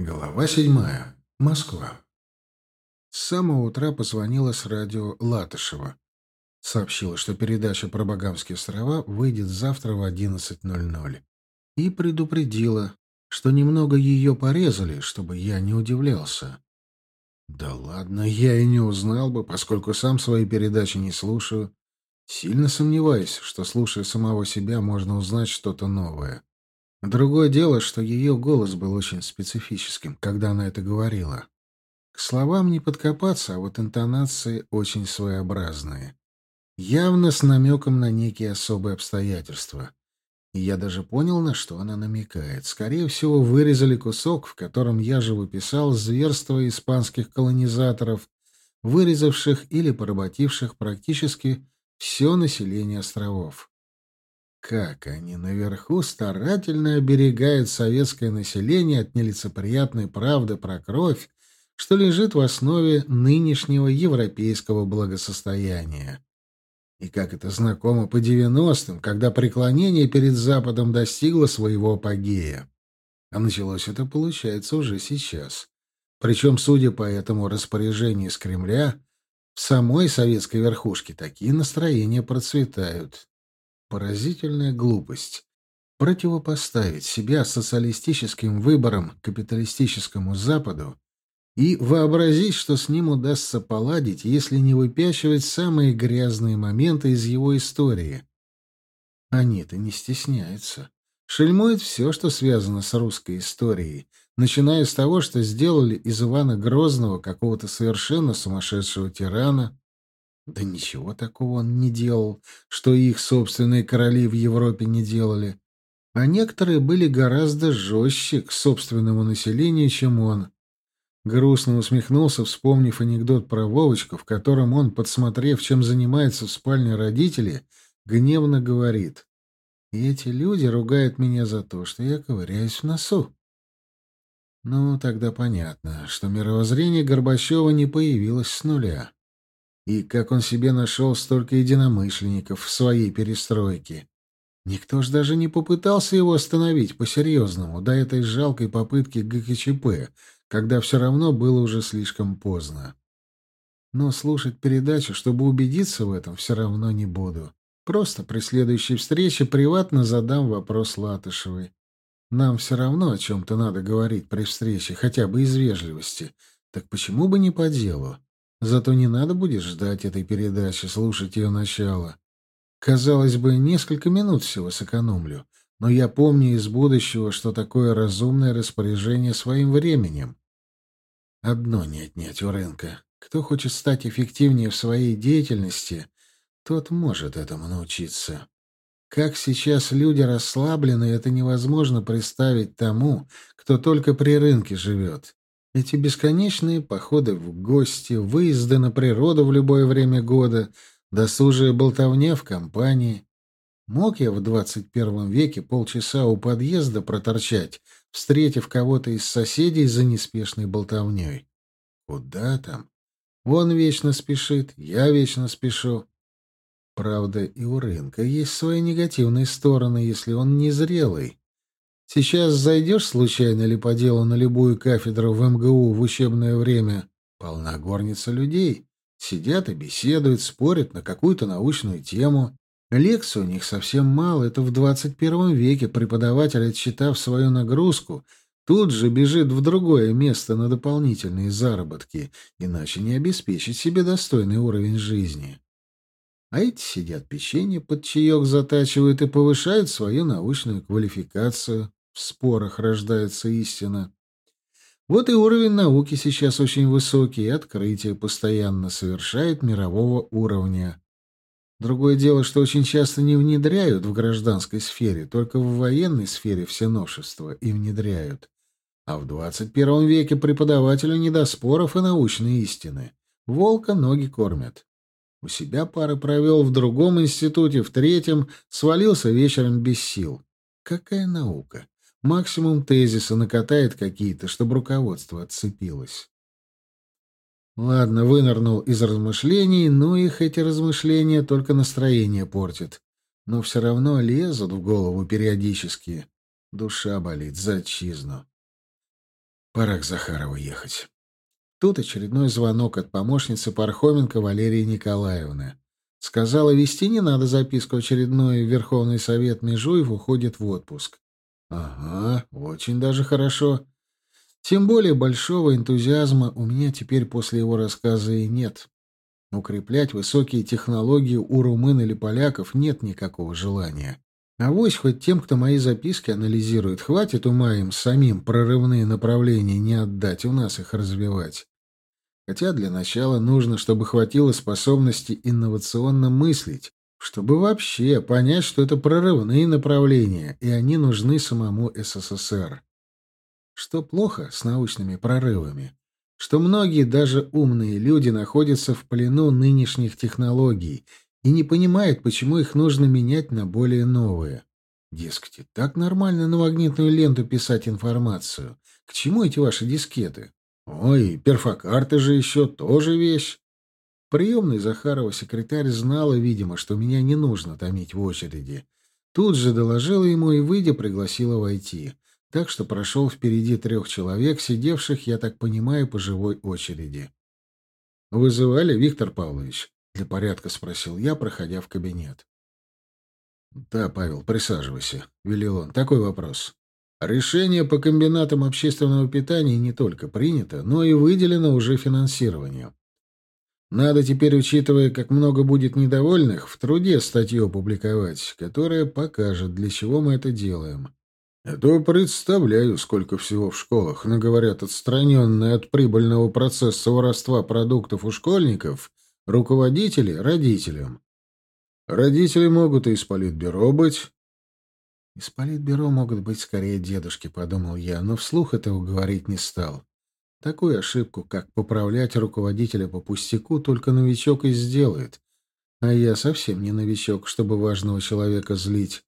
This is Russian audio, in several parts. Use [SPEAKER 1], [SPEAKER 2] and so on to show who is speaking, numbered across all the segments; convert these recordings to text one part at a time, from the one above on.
[SPEAKER 1] Глава седьмая. Москва. С самого утра позвонила с радио Латышева. Сообщила, что передача про Багамские острова выйдет завтра в 11.00. И предупредила, что немного ее порезали, чтобы я не удивлялся. Да ладно, я и не узнал бы, поскольку сам свои передачи не слушаю. Сильно сомневаюсь, что, слушая самого себя, можно узнать что-то новое. Другое дело, что ее голос был очень специфическим, когда она это говорила. К словам не подкопаться, а вот интонации очень своеобразные. Явно с намеком на некие особые обстоятельства. И я даже понял, на что она намекает. Скорее всего, вырезали кусок, в котором я же выписал зверство испанских колонизаторов, вырезавших или поработивших практически все население островов. Как они наверху старательно оберегают советское население от нелицеприятной правды про кровь, что лежит в основе нынешнего европейского благосостояния. И как это знакомо по девяностым, когда преклонение перед Западом достигло своего апогея. А началось это, получается, уже сейчас. Причем, судя по этому распоряжению с Кремля, в самой советской верхушке такие настроения процветают. Поразительная глупость. Противопоставить себя социалистическим выборам капиталистическому Западу и вообразить, что с ним удастся поладить, если не выпячивать самые грязные моменты из его истории. Они-то не стесняются. Шельмуют все, что связано с русской историей, начиная с того, что сделали из Ивана Грозного какого-то совершенно сумасшедшего тирана, да ничего такого он не делал, что их собственные короли в Европе не делали. А некоторые были гораздо жестче к собственному населению, чем он. Грустно усмехнулся, вспомнив анекдот про Вовочку, в котором он, подсмотрев, чем занимается в спальне родители, гневно говорит. «И эти люди ругают меня за то, что я ковыряюсь в носу». Ну, тогда понятно, что мировоззрение Горбачева не появилось с нуля. И как он себе нашел столько единомышленников в своей перестройке. Никто ж даже не попытался его остановить по-серьезному до этой жалкой попытки ГКЧП, когда все равно было уже слишком поздно. Но слушать передачу, чтобы убедиться в этом, все равно не буду. Просто при следующей встрече приватно задам вопрос Латышевой. Нам все равно о чем-то надо говорить при встрече, хотя бы из вежливости. Так почему бы не по делу? Зато не надо будет ждать этой передачи, слушать ее начало. Казалось бы, несколько минут всего сэкономлю, но я помню из будущего, что такое разумное распоряжение своим временем. Одно не отнять у рынка. Кто хочет стать эффективнее в своей деятельности, тот может этому научиться. Как сейчас люди расслаблены, это невозможно представить тому, кто только при рынке живет. Эти бесконечные походы в гости, выезды на природу в любое время года, досужая болтовня в компании. Мог я в двадцать первом веке полчаса у подъезда проторчать, встретив кого-то из соседей за неспешной болтовней? Куда там? Он вечно спешит, я вечно спешу. Правда, и у рынка есть свои негативные стороны, если он незрелый. Сейчас зайдешь случайно или по делу на любую кафедру в МГУ в учебное время, полна горница людей. Сидят и беседуют, спорят на какую-то научную тему. Лекций у них совсем мало, это в 21 веке преподаватель, отсчитав свою нагрузку, тут же бежит в другое место на дополнительные заработки, иначе не обеспечить себе достойный уровень жизни. А эти сидят печенье под чаек затачивают и повышают свою научную квалификацию. В спорах рождается истина. Вот и уровень науки сейчас очень высокий, и открытие постоянно совершает мирового уровня. Другое дело, что очень часто не внедряют в гражданской сфере, только в военной сфере все новшества и внедряют. А в 21 веке преподавателю не до споров и научной истины. Волка ноги кормят. У себя пары провел в другом институте, в третьем свалился вечером без сил. Какая наука? Максимум тезиса накатает какие-то, чтобы руководство отцепилось. Ладно, вынырнул из размышлений, но их эти размышления только настроение портят. Но все равно лезут в голову периодически. Душа болит за отчизну. Пора к Захарову ехать. Тут очередной звонок от помощницы Пархоменко Валерии Николаевны. Сказала, вести не надо записку очередной. Верховный совет Межуев уходит в отпуск. Ага, очень даже хорошо. Тем более большого энтузиазма у меня теперь после его рассказа и нет. Укреплять высокие технологии у румын или поляков нет никакого желания. А вось хоть тем, кто мои записки анализирует, хватит ума им самим прорывные направления не отдать, у нас их развивать. Хотя для начала нужно, чтобы хватило способности инновационно мыслить, чтобы вообще понять, что это прорывные направления, и они нужны самому СССР. Что плохо с научными прорывами? Что многие, даже умные люди, находятся в плену нынешних технологий и не понимают, почему их нужно менять на более новые. Дескать, так нормально на магнитную ленту писать информацию. К чему эти ваши дискеты? Ой, перфокарты же еще тоже вещь. Приемный Захарова секретарь знала, видимо, что меня не нужно томить в очереди. Тут же доложила ему и, выйдя, пригласила войти. Так что прошел впереди трех человек, сидевших, я так понимаю, по живой очереди. «Вызывали, Виктор Павлович?» — для порядка спросил я, проходя в кабинет. «Да, Павел, присаживайся», — велел он. «Такой вопрос. Решение по комбинатам общественного питания не только принято, но и выделено уже финансирование. Надо теперь, учитывая, как много будет недовольных, в труде статью опубликовать, которая покажет, для чего мы это делаем. А то представляю, сколько всего в школах наговорят отстраненные от прибыльного процесса воровства продуктов у школьников, руководители родителям. Родители могут и из политбюро быть. Из политбюро могут быть скорее дедушки, подумал я, но вслух этого говорить не стал. Такую ошибку, как поправлять руководителя по пустяку, только новичок и сделает. А я совсем не новичок, чтобы важного человека злить.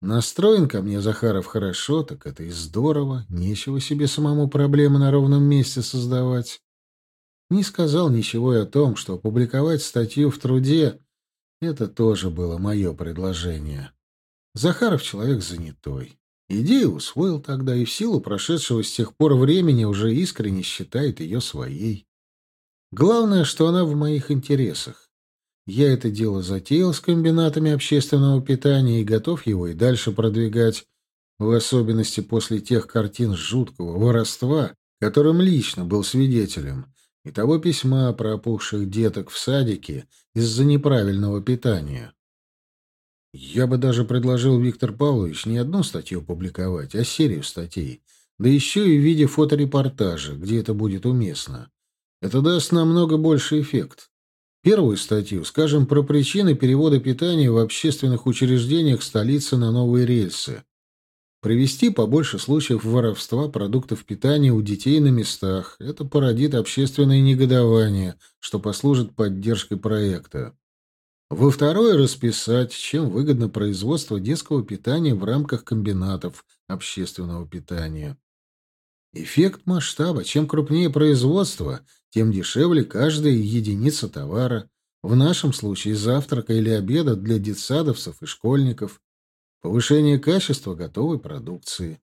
[SPEAKER 1] Настроен ко мне Захаров хорошо, так это и здорово. Нечего себе самому проблемы на ровном месте создавать. Не сказал ничего и о том, что опубликовать статью в труде — это тоже было мое предложение. Захаров человек занятой. Идею усвоил тогда и в силу прошедшего с тех пор времени уже искренне считает ее своей. Главное, что она в моих интересах. Я это дело затеял с комбинатами общественного питания и готов его и дальше продвигать, в особенности после тех картин жуткого воровства, которым лично был свидетелем, и того письма про опухших деток в садике из-за неправильного питания. Я бы даже предложил, Виктор Павлович, не одну статью публиковать, а серию статей, да еще и в виде фоторепортажа, где это будет уместно. Это даст намного больше эффект. Первую статью, скажем, про причины перевода питания в общественных учреждениях столицы на новые рельсы. Привести побольше случаев воровства продуктов питания у детей на местах. Это породит общественное негодование, что послужит поддержкой проекта. Во второе расписать, чем выгодно производство детского питания в рамках комбинатов общественного питания. Эффект масштаба. Чем крупнее производство, тем дешевле каждая единица товара. В нашем случае завтрака или обеда для детсадовцев и школьников. Повышение качества готовой продукции.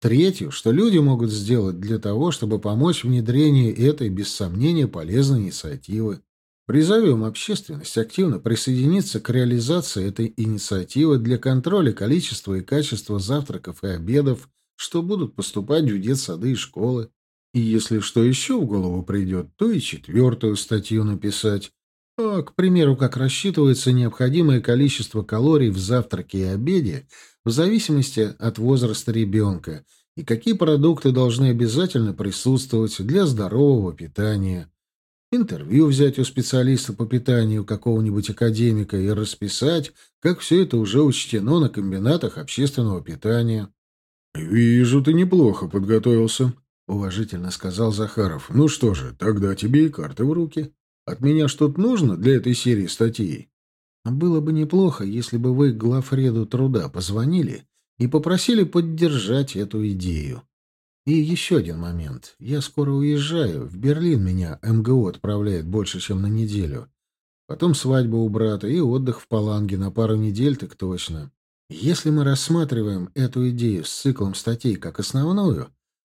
[SPEAKER 1] Третью, что люди могут сделать для того, чтобы помочь внедрению этой, без сомнения, полезной инициативы. Призовем общественность активно присоединиться к реализации этой инициативы для контроля количества и качества завтраков и обедов, что будут поступать в детсады и школы. И если что еще в голову придет, то и четвертую статью написать. А, к примеру, как рассчитывается необходимое количество калорий в завтраке и обеде в зависимости от возраста ребенка, и какие продукты должны обязательно присутствовать для здорового питания интервью взять у специалиста по питанию какого-нибудь академика и расписать, как все это уже учтено на комбинатах общественного питания. «Вижу, ты неплохо подготовился», — уважительно сказал Захаров. «Ну что же, тогда тебе и карты в руки. От меня что-то нужно для этой серии статей?» «Было бы неплохо, если бы вы главреду труда позвонили и попросили поддержать эту идею. И еще один момент. Я скоро уезжаю. В Берлин меня МГУ отправляет больше, чем на неделю. Потом свадьба у брата и отдых в Паланге на пару недель, так точно. Если мы рассматриваем эту идею с циклом статей как основную,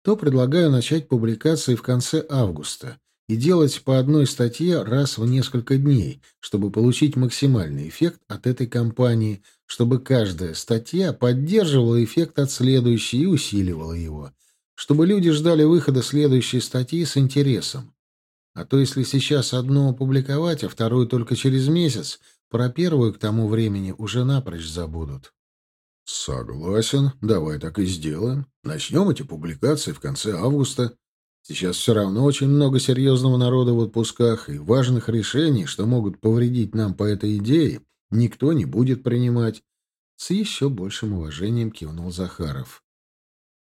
[SPEAKER 1] то предлагаю начать публикации в конце августа и делать по одной статье раз в несколько дней, чтобы получить максимальный эффект от этой кампании, чтобы каждая статья поддерживала эффект от следующей и усиливала его, чтобы люди ждали выхода следующей статьи с интересом. А то если сейчас одну опубликовать, а вторую только через месяц, про первую к тому времени уже напрочь забудут. Согласен, давай так и сделаем. Начнем эти публикации в конце августа. Сейчас все равно очень много серьезного народа в отпусках и важных решений, что могут повредить нам по этой идее, никто не будет принимать. С еще большим уважением кивнул Захаров.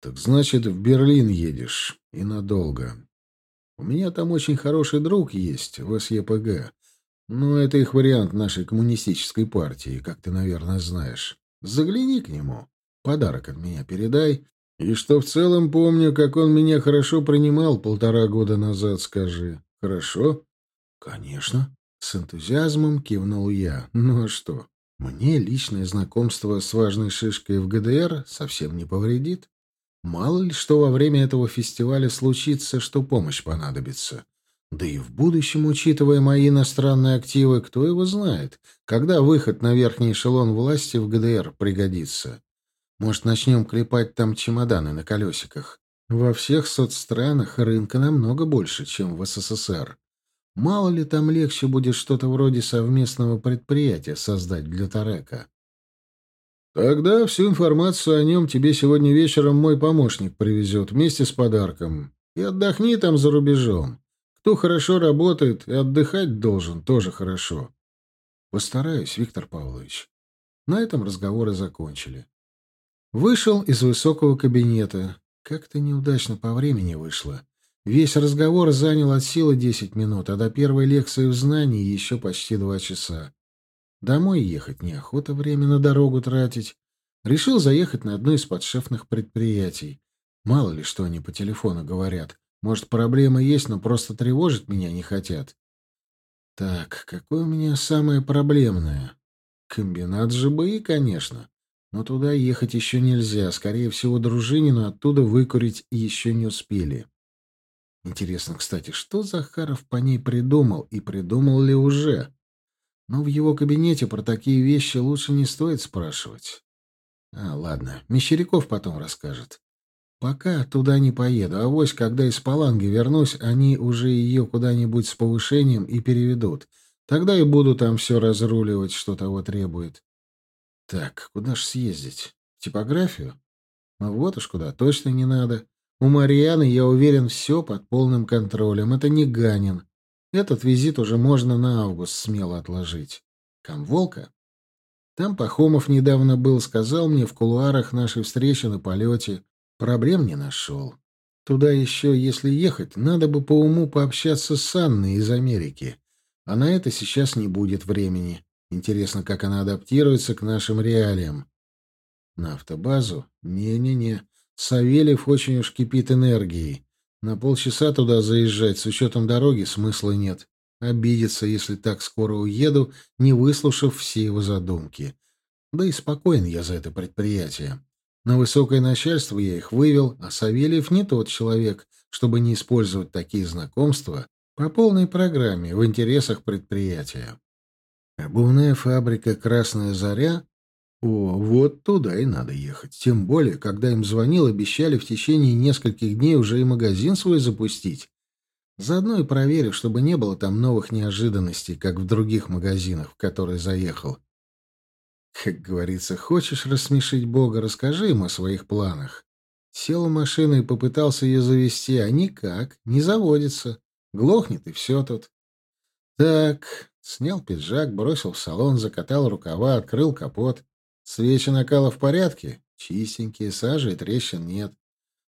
[SPEAKER 1] Так значит, в Берлин едешь. И надолго. У меня там очень хороший друг есть в СЕПГ. Но это их вариант нашей коммунистической партии, как ты, наверное, знаешь. Загляни к нему. Подарок от меня передай. И что в целом помню, как он меня хорошо принимал полтора года назад, скажи. Хорошо? Конечно. С энтузиазмом кивнул я. Ну а что? Мне личное знакомство с важной шишкой в ГДР совсем не повредит. Мало ли что во время этого фестиваля случится, что помощь понадобится. Да и в будущем, учитывая мои иностранные активы, кто его знает, когда выход на верхний эшелон власти в ГДР пригодится. Может, начнем клепать там чемоданы на колесиках. Во всех соцстранах рынка намного больше, чем в СССР. Мало ли там легче будет что-то вроде совместного предприятия создать для Тарека. Тогда всю информацию о нем тебе сегодня вечером мой помощник привезет вместе с подарком. И отдохни там за рубежом. Кто хорошо работает и отдыхать должен, тоже хорошо. Постараюсь, Виктор Павлович. На этом разговоры закончили. Вышел из высокого кабинета. Как-то неудачно по времени вышло. Весь разговор занял от силы десять минут, а до первой лекции в знании еще почти два часа. Домой ехать неохота время на дорогу тратить. Решил заехать на одно из подшефных предприятий. Мало ли, что они по телефону говорят. Может, проблемы есть, но просто тревожить меня не хотят. Так, какое у меня самое проблемное? Комбинат ЖБИ, конечно. Но туда ехать еще нельзя. Скорее всего, Дружинину оттуда выкурить еще не успели. Интересно, кстати, что Захаров по ней придумал и придумал ли уже? Но в его кабинете про такие вещи лучше не стоит спрашивать. А, ладно, Мещеряков потом расскажет. Пока туда не поеду, а вось, когда из Паланги вернусь, они уже ее куда-нибудь с повышением и переведут. Тогда и буду там все разруливать, что того требует. Так, куда ж съездить? В типографию? Ну вот уж куда, точно не надо. У Марьяны, я уверен, все под полным контролем. Это не Ганин. Этот визит уже можно на август смело отложить. Камволка? Там Пахомов недавно был, сказал мне в кулуарах нашей встречи на полете. Проблем не нашел. Туда еще, если ехать, надо бы по уму пообщаться с Анной из Америки. А на это сейчас не будет времени. Интересно, как она адаптируется к нашим реалиям. На автобазу? Не-не-не. Савельев очень уж кипит энергией. На полчаса туда заезжать с учетом дороги смысла нет. Обидится, если так скоро уеду, не выслушав все его задумки. Да и спокоен я за это предприятие. На высокое начальство я их вывел, а Савельев не тот человек, чтобы не использовать такие знакомства по полной программе в интересах предприятия. Обувная фабрика «Красная заря» О, вот туда и надо ехать. Тем более, когда им звонил, обещали в течение нескольких дней уже и магазин свой запустить. Заодно и проверю, чтобы не было там новых неожиданностей, как в других магазинах, в которые заехал. Как говорится, хочешь рассмешить Бога, расскажи ему о своих планах. Сел в машину и попытался ее завести, а никак, не заводится. Глохнет, и все тут. Так, Снял пиджак, бросил в салон, закатал рукава, открыл капот. Свечи накала в порядке? Чистенькие, сажи и трещин нет.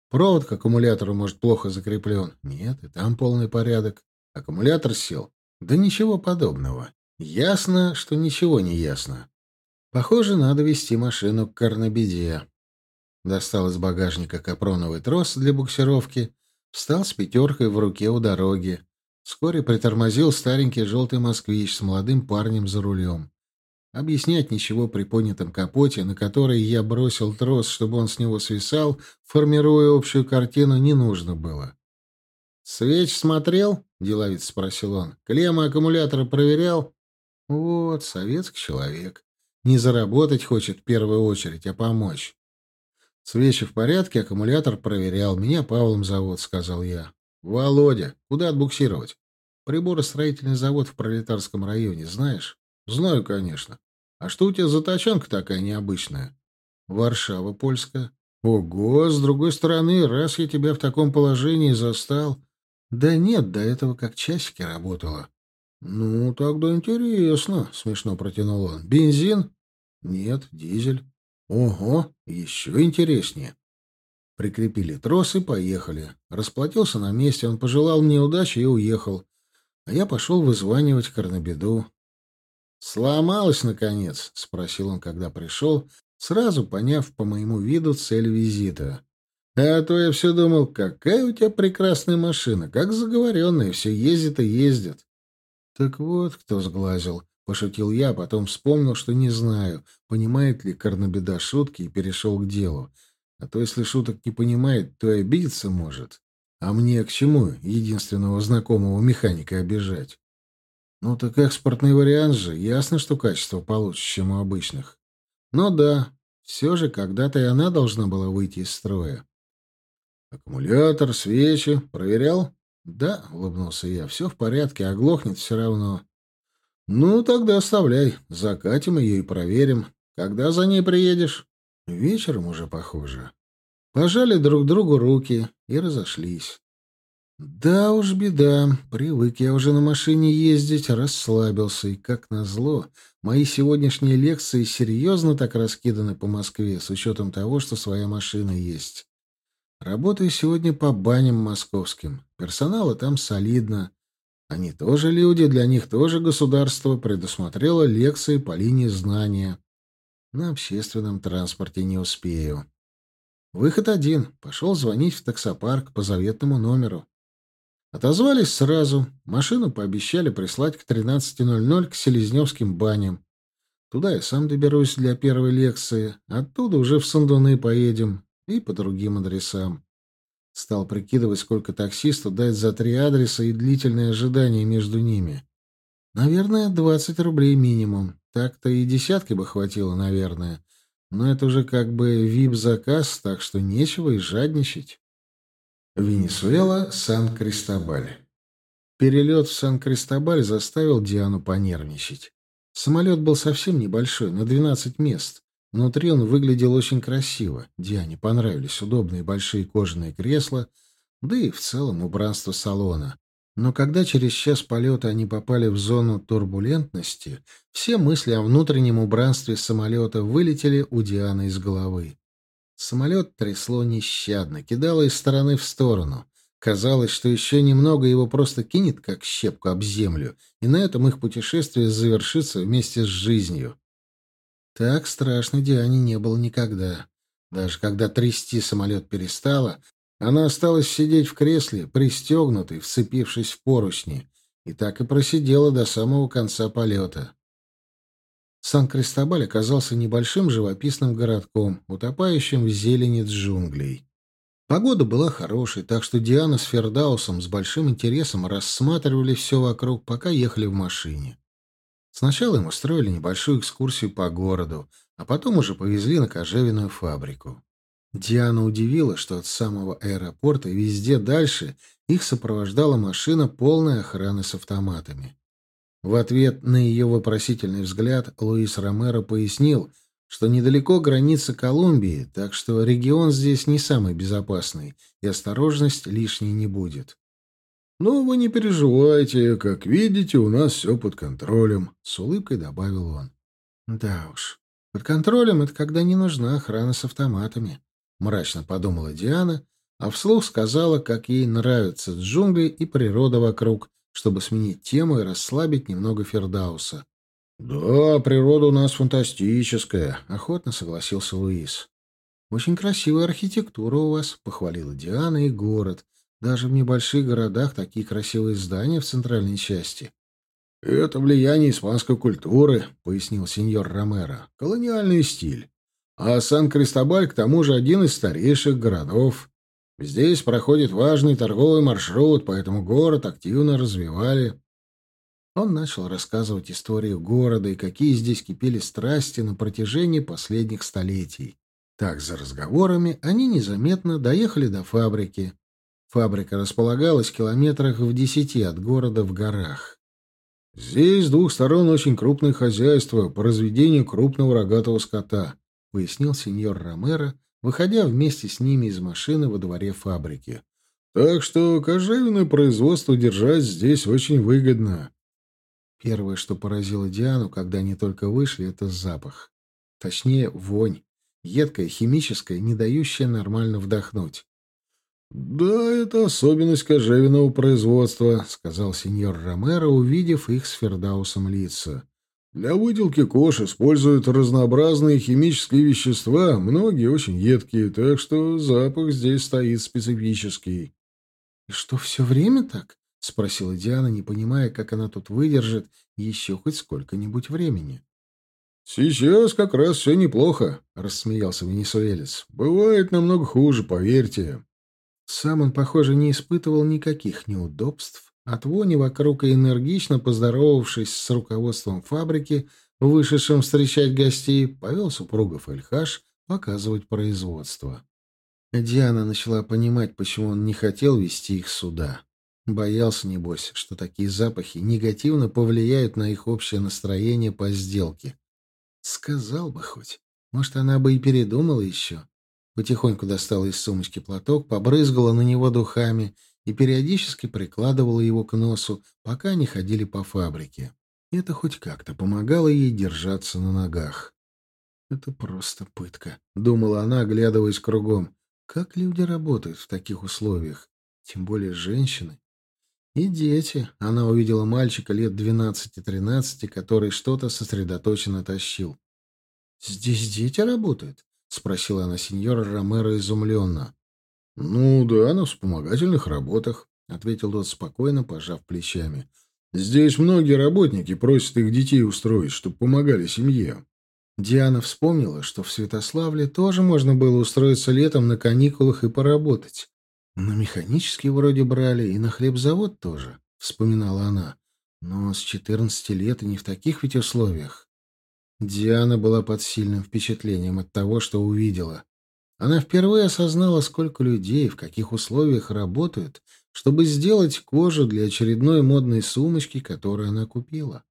[SPEAKER 1] Провод к аккумулятору, может, плохо закреплен? Нет, и там полный порядок. Аккумулятор сел? Да ничего подобного. Ясно, что ничего не ясно. Похоже, надо вести машину к Карнабеде. Достал из багажника капроновый трос для буксировки, встал с пятеркой в руке у дороги. Вскоре притормозил старенький желтый москвич с молодым парнем за рулем. Объяснять ничего при поднятом капоте, на который я бросил трос, чтобы он с него свисал, формируя общую картину, не нужно было. «Свеч смотрел?» — деловит спросил он. «Клеммы аккумулятора проверял?» «Вот, советский человек. Не заработать хочет в первую очередь, а помочь». «Свечи в порядке, аккумулятор проверял. Меня Павлом зовут», — сказал я. «Володя, куда отбуксировать?» «Приборостроительный завод в Пролетарском районе, знаешь?» «Знаю, конечно. А что у тебя за тачанка такая необычная?» «Варшава польская». «Ого, с другой стороны, раз я тебя в таком положении застал...» «Да нет, до этого как часики работала». «Ну, тогда интересно», — смешно протянул он. «Бензин?» «Нет, дизель». «Ого, еще интереснее». Прикрепили трос и поехали. Расплатился на месте, он пожелал мне удачи и уехал. А я пошел вызванивать Корнобеду. «Сломалась, наконец?» — спросил он, когда пришел, сразу поняв по моему виду цель визита. «А то я все думал, какая у тебя прекрасная машина, как заговоренная, все ездит и ездит». «Так вот, кто сглазил», — пошутил я, а потом вспомнил, что не знаю, понимает ли Корнобеда шутки, и перешел к делу. А то, если шуток не понимает, то и обидеться может. А мне к чему единственного знакомого механика обижать? Ну так экспортный вариант же, ясно, что качество получше, чем у обычных. Но да, все же когда-то и она должна была выйти из строя. Аккумулятор, свечи, проверял? Да, улыбнулся я, все в порядке, оглохнет все равно. Ну, тогда оставляй, закатим ее и проверим. Когда за ней приедешь? Вечером уже, похоже. Пожали друг другу руки и разошлись. Да уж беда. Привык я уже на машине ездить, расслабился. И, как назло, мои сегодняшние лекции серьезно так раскиданы по Москве, с учетом того, что своя машина есть. Работаю сегодня по баням московским. Персонала там солидно. Они тоже люди, для них тоже государство предусмотрело лекции по линии знания. На общественном транспорте не успею. Выход один. Пошел звонить в таксопарк по заветному номеру. Отозвались сразу. Машину пообещали прислать к 13.00 к Селезневским баням. Туда я сам доберусь для первой лекции. Оттуда уже в Сандуны поедем. И по другим адресам. Стал прикидывать, сколько таксисту дать за три адреса и длительное ожидание между ними. Наверное, 20 рублей минимум. Так-то и десятки бы хватило, наверное. Но это уже как бы вип-заказ, так что нечего и жадничать. Венесуэла, Сан-Кристобаль. Перелет в Сан-Кристобаль заставил Диану понервничать. Самолет был совсем небольшой, на 12 мест. Внутри он выглядел очень красиво. Диане понравились удобные большие кожаные кресла, да и в целом убранство салона. Но когда через час полета они попали в зону турбулентности, все мысли о внутреннем убранстве самолета вылетели у Дианы из головы. Самолет трясло нещадно, кидало из стороны в сторону. Казалось, что еще немного его просто кинет, как щепку об землю, и на этом их путешествие завершится вместе с жизнью. Так страшно Диане не было никогда. Даже когда трясти самолет перестало, она осталась сидеть в кресле, пристегнутой, вцепившись в поручни, и так и просидела до самого конца полета. Сан-Кристобаль оказался небольшим живописным городком, утопающим в зелени джунглей. Погода была хорошей, так что Диана с Фердаусом с большим интересом рассматривали все вокруг, пока ехали в машине. Сначала им устроили небольшую экскурсию по городу, а потом уже повезли на кожевенную фабрику. Диана удивила, что от самого аэропорта и везде дальше их сопровождала машина полной охраны с автоматами. В ответ на ее вопросительный взгляд Луис Ромеро пояснил, что недалеко граница Колумбии, так что регион здесь не самый безопасный, и осторожность лишней не будет. «Но вы не переживайте, как видите, у нас все под контролем», — с улыбкой добавил он. «Да уж, под контролем — это когда не нужна охрана с автоматами», — мрачно подумала Диана, а вслух сказала, как ей нравятся джунгли и природа вокруг, чтобы сменить тему и расслабить немного Фердауса. «Да, природа у нас фантастическая», — охотно согласился Луис. «Очень красивая архитектура у вас», — похвалила Диана и город. «Даже в небольших городах такие красивые здания в центральной части». «Это влияние испанской культуры», — пояснил сеньор Ромеро. «Колониальный стиль. А Сан-Кристобаль, к тому же, один из старейших городов. Здесь проходит важный торговый маршрут, поэтому город активно развивали». Он начал рассказывать историю города и какие здесь кипели страсти на протяжении последних столетий. Так, за разговорами, они незаметно доехали до фабрики. Фабрика располагалась в километрах в десяти от города в горах. «Здесь с двух сторон очень крупное хозяйство по разведению крупного рогатого скота», — пояснил сеньор Ромеро, выходя вместе с ними из машины во дворе фабрики. «Так что кожевенное производство держать здесь очень выгодно». Первое, что поразило Диану, когда они только вышли, — это запах. Точнее, вонь. Едкая, химическая, не дающая нормально вдохнуть. «Да, это особенность кожевенного производства», — сказал сеньор Ромеро, увидев их с Фердаусом лица. «Для выделки кож используют разнообразные химические вещества, многие очень едкие, так что запах здесь стоит специфический». «И что, все время так?» — спросила Диана, не понимая, как она тут выдержит еще хоть сколько-нибудь времени. «Сейчас как раз все неплохо», — рассмеялся венесуэлец. «Бывает намного хуже, поверьте». Сам он, похоже, не испытывал никаких неудобств. От вони вокруг и энергично поздоровавшись с руководством фабрики, вышедшим встречать гостей, повел супругов Эльхаш показывать производство. Диана начала понимать, почему он не хотел вести их сюда. Боялся, небось, что такие запахи негативно повлияют на их общее настроение по сделке. Сказал бы хоть. Может, она бы и передумала еще. Потихоньку достала из сумочки платок, побрызгала на него духами и периодически прикладывала его к носу, пока они ходили по фабрике. Это хоть как-то помогало ей держаться на ногах. «Это просто пытка», — думала она, оглядываясь кругом. «Как люди работают в таких условиях? Тем более женщины. И дети. Она увидела мальчика лет двенадцати-тринадцати, который что-то сосредоточенно тащил. «Здесь дети работают?» — спросила она сеньора Ромеро изумленно. «Ну да, на вспомогательных работах», — ответил тот спокойно, пожав плечами. «Здесь многие работники просят их детей устроить, чтобы помогали семье». Диана вспомнила, что в Святославле тоже можно было устроиться летом на каникулах и поработать. На механический вроде брали, и на хлебзавод тоже, — вспоминала она. Но с четырнадцати лет и не в таких ведь условиях. Диана была под сильным впечатлением от того, что увидела. Она впервые осознала, сколько людей в каких условиях работают, чтобы сделать кожу для очередной модной сумочки, которую она купила.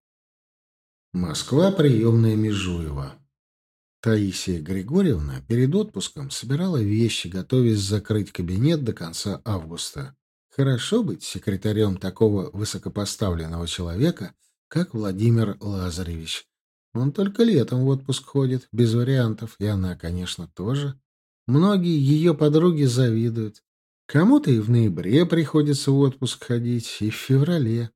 [SPEAKER 1] Москва, приемная Межуева. Таисия Григорьевна перед отпуском собирала вещи, готовясь закрыть кабинет до конца августа. Хорошо быть секретарем такого высокопоставленного человека, как Владимир Лазаревич. Он только летом в отпуск ходит, без вариантов, и она, конечно, тоже. Многие ее подруги завидуют. Кому-то и в ноябре приходится в отпуск ходить, и в феврале.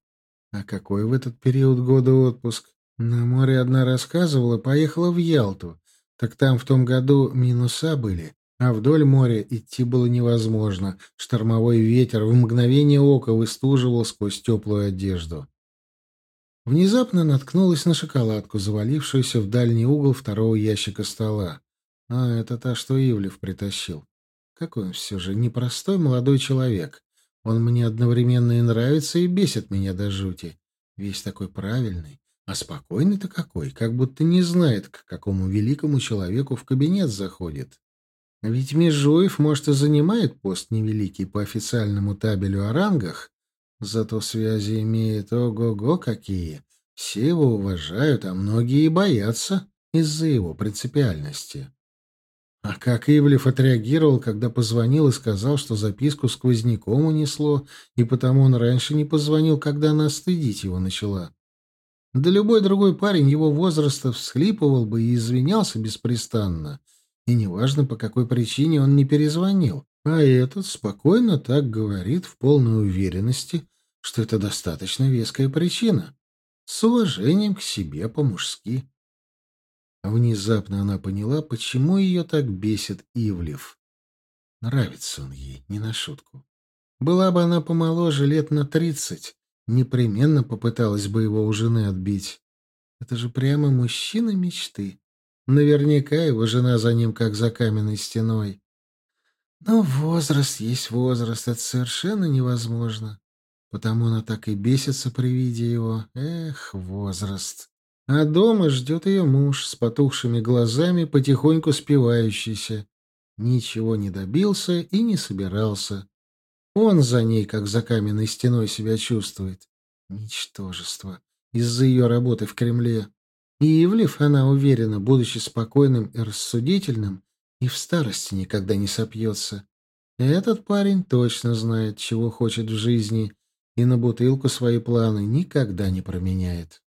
[SPEAKER 1] А какой в этот период года отпуск? На море одна рассказывала, поехала в Ялту, так там в том году минуса были, а вдоль моря идти было невозможно. Штормовой ветер в мгновение ока выстуживал сквозь теплую одежду. Внезапно наткнулась на шоколадку, завалившуюся в дальний угол второго ящика стола. А, это та, что Ивлев притащил. Какой он все же непростой молодой человек. Он мне одновременно и нравится, и бесит меня до жути. Весь такой правильный, а спокойный-то какой, как будто не знает, к какому великому человеку в кабинет заходит. Ведь Межуев, может, и занимает пост невеликий по официальному табелю о рангах, зато связи имеет ого-го какие. Все его уважают, а многие и боятся из-за его принципиальности. А как Ивлев отреагировал, когда позвонил и сказал, что записку сквозняком унесло, и потому он раньше не позвонил, когда она стыдить его начала. Да любой другой парень его возраста всхлипывал бы и извинялся беспрестанно. И неважно, по какой причине он не перезвонил. А этот спокойно так говорит в полной уверенности, что это достаточно веская причина. С уважением к себе по-мужски. Внезапно она поняла, почему ее так бесит Ивлев. Нравится он ей, не на шутку. Была бы она помоложе лет на тридцать, Непременно попыталась бы его у жены отбить. Это же прямо мужчина мечты. Наверняка его жена за ним, как за каменной стеной. Но возраст есть возраст, это совершенно невозможно. Потому она так и бесится при виде его. Эх, возраст. А дома ждет ее муж с потухшими глазами, потихоньку спивающийся. Ничего не добился и не собирался. Он за ней, как за каменной стеной, себя чувствует. Ничтожество. Из-за ее работы в Кремле. И Ивлев, она уверена, будучи спокойным и рассудительным, и в старости никогда не сопьется. Этот парень точно знает, чего хочет в жизни, и на бутылку свои планы никогда не променяет.